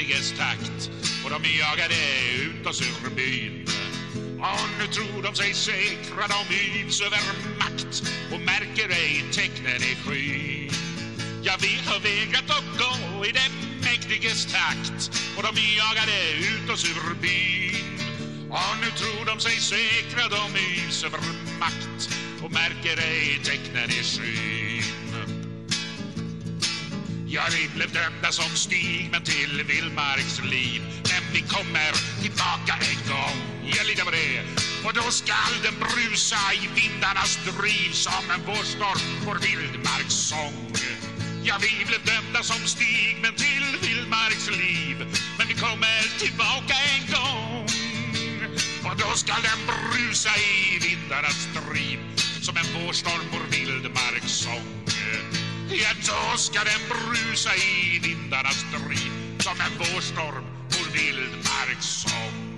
mäktiges takt och de jagade ut oss ur byn. Och nu tror de sig säkra, de yvs över makt och märker ej tecknen i skyn. Ja, vi har vägrat att gå i den mäktiges takt och de jagade ut oss ur byn. Och nu tror de sig säkra, de yvs över makt och märker ej tecknen i skyn. Ja, vi blev dömda som Stig, men till vildmarks liv. Men vi kommer tillbaka en gång, jag litar på det. Och då skall den brusa i vindarnas driv som en vårstorm, vår vildmarkssång. Ja, vi blev dömda som Stig, men till vildmarks liv. Men vi kommer tillbaka en gång. Och då skall den brusa i vindarnas driv som en vårstorm, vår vildmarkssång. Ja, då ska den brusa i vindarnas strid som en vårstorm, vår vildmarkssång.